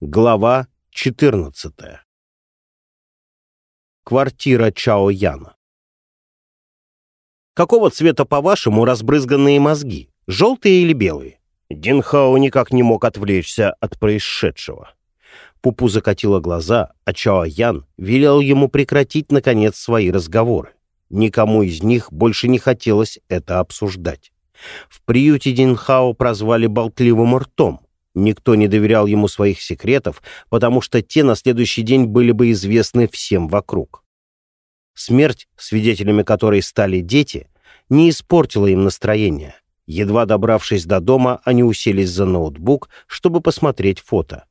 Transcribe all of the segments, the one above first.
Глава 14. Квартира Чао Яна. Какого цвета, по-вашему, разбрызганные мозги? Желтые или белые? Динхао никак не мог отвлечься от происшедшего. Пупу закатила глаза, а Чао Ян велел ему прекратить, наконец, свои разговоры. Никому из них больше не хотелось это обсуждать. В приюте Динхао прозвали болтливым ртом — Никто не доверял ему своих секретов, потому что те на следующий день были бы известны всем вокруг. Смерть, свидетелями которой стали дети, не испортила им настроение. Едва добравшись до дома, они уселись за ноутбук, чтобы посмотреть фото.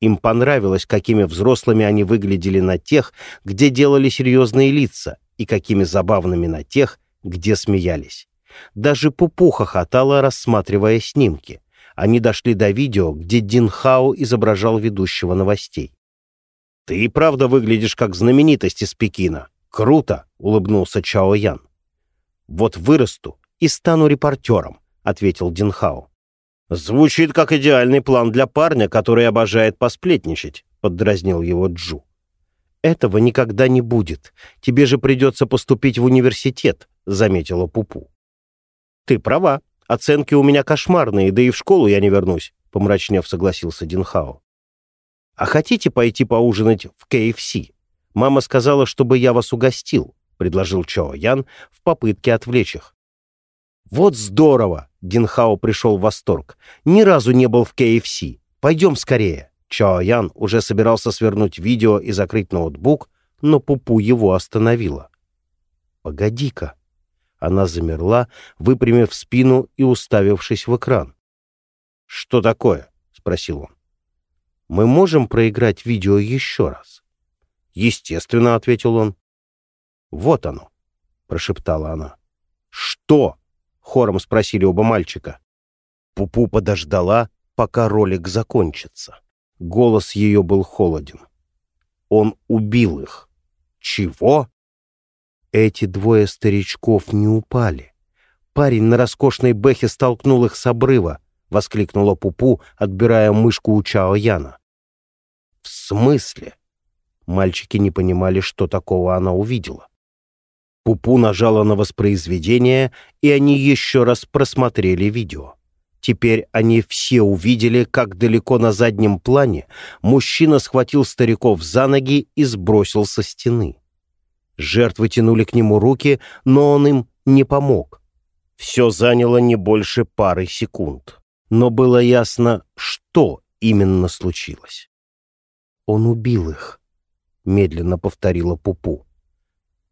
Им понравилось, какими взрослыми они выглядели на тех, где делали серьезные лица, и какими забавными на тех, где смеялись. Даже Пупуха хохотала, рассматривая снимки они дошли до видео, где Дин Хао изображал ведущего новостей. «Ты и правда выглядишь как знаменитость из Пекина. Круто!» — улыбнулся Чао Ян. «Вот вырасту и стану репортером», — ответил Дин Хао. «Звучит как идеальный план для парня, который обожает посплетничать», — поддразнил его Джу. «Этого никогда не будет. Тебе же придется поступить в университет», — заметила Пупу. «Ты права», Оценки у меня кошмарные, да и в школу я не вернусь», — помрачнев согласился Динхао. «А хотите пойти поужинать в КФС? Мама сказала, чтобы я вас угостил», — предложил Чао Ян в попытке отвлечь их. «Вот здорово!» — Динхао пришел в восторг. «Ни разу не был в КФС. Пойдем скорее!» Чао Ян уже собирался свернуть видео и закрыть ноутбук, но Пупу его остановила. «Погоди-ка», она замерла, выпрямив спину и уставившись в экран. «Что такое?» — спросил он. «Мы можем проиграть видео еще раз?» «Естественно», — ответил он. «Вот оно», — прошептала она. «Что?» — хором спросили оба мальчика. Пупу подождала, пока ролик закончится. Голос ее был холоден. «Он убил их». «Чего?» Эти двое старичков не упали. Парень на роскошной бэхе столкнул их с обрыва, — воскликнула Пупу, отбирая мышку у Чао Яна. «В смысле?» Мальчики не понимали, что такого она увидела. Пупу нажала на воспроизведение, и они еще раз просмотрели видео. Теперь они все увидели, как далеко на заднем плане мужчина схватил стариков за ноги и сбросил со стены. Жертвы тянули к нему руки, но он им не помог. Все заняло не больше пары секунд. Но было ясно, что именно случилось. «Он убил их», — медленно повторила Пупу.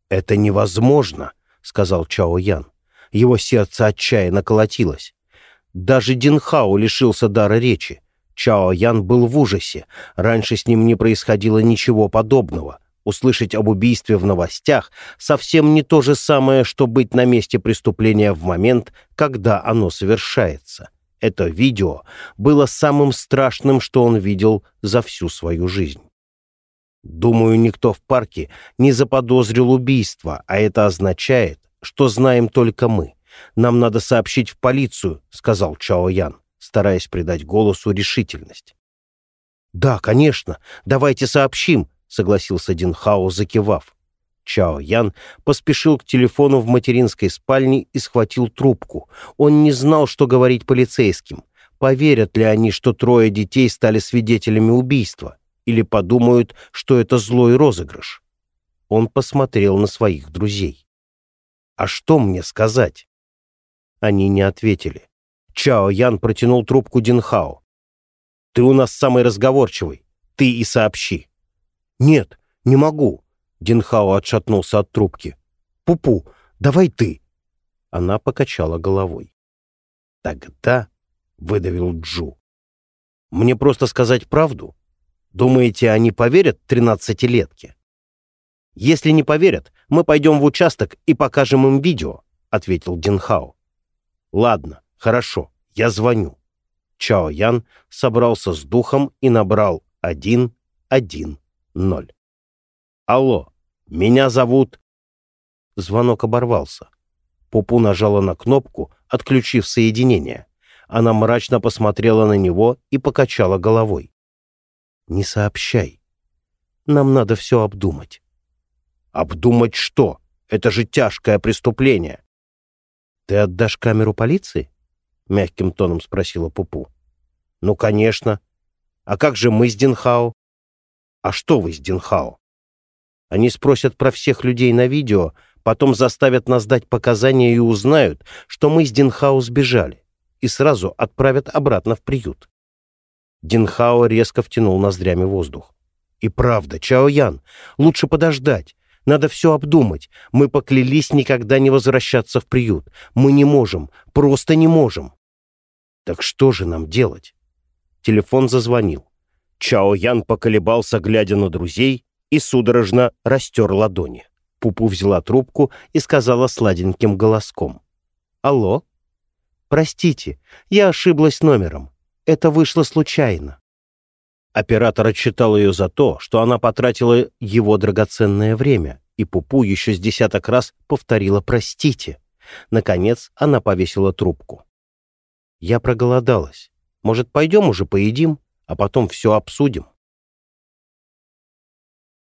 «Это невозможно», — сказал Чао Ян. Его сердце отчаянно колотилось. Даже Динхао лишился дара речи. Чао Ян был в ужасе. Раньше с ним не происходило ничего подобного. Услышать об убийстве в новостях совсем не то же самое, что быть на месте преступления в момент, когда оно совершается. Это видео было самым страшным, что он видел за всю свою жизнь. Думаю, никто в парке не заподозрил убийство, а это означает, что знаем только мы. Нам надо сообщить в полицию, сказал Чао Ян, стараясь придать голосу решительность. Да, конечно, давайте сообщим, согласился Динхао, закивав. Чао Ян поспешил к телефону в материнской спальне и схватил трубку. Он не знал, что говорить полицейским. Поверят ли они, что трое детей стали свидетелями убийства? Или подумают, что это злой розыгрыш? Он посмотрел на своих друзей. «А что мне сказать?» Они не ответили. Чао Ян протянул трубку Динхао. «Ты у нас самый разговорчивый. Ты и сообщи». «Нет, не могу!» Динхао отшатнулся от трубки. «Пупу, давай ты!» Она покачала головой. «Тогда...» — выдавил Джу. «Мне просто сказать правду? Думаете, они поверят тринадцатилетке?» «Если не поверят, мы пойдем в участок и покажем им видео», — ответил Динхао. «Ладно, хорошо, я звоню». Чао Ян собрался с духом и набрал один, один, ноль. «Алло, меня зовут...» Звонок оборвался. Пупу нажала на кнопку, отключив соединение. Она мрачно посмотрела на него и покачала головой. не сообщай. Нам надо все обдумать». «Обдумать что? Это же тяжкое преступление». «Ты отдашь камеру полиции?» — мягким тоном спросила Пупу. «Ну, конечно. А как же мы с Динхао?» «А что вы с Динхао?» Они спросят про всех людей на видео, потом заставят нас дать показания и узнают, что мы с Динхао сбежали, и сразу отправят обратно в приют. Динхао резко втянул ноздрями воздух. «И правда, Чао Ян, лучше подождать. Надо все обдумать. Мы поклялись никогда не возвращаться в приют. Мы не можем, просто не можем». «Так что же нам делать?» Телефон зазвонил. Чао Ян поколебался, глядя на друзей, и судорожно растер ладони. Пупу взяла трубку и сказала сладеньким голоском. «Алло? Простите, я ошиблась номером. Это вышло случайно». Оператор отчитал ее за то, что она потратила его драгоценное время, и Пупу еще с десяток раз повторила «простите». Наконец она повесила трубку. «Я проголодалась. Может, пойдем уже поедим, а потом все обсудим?»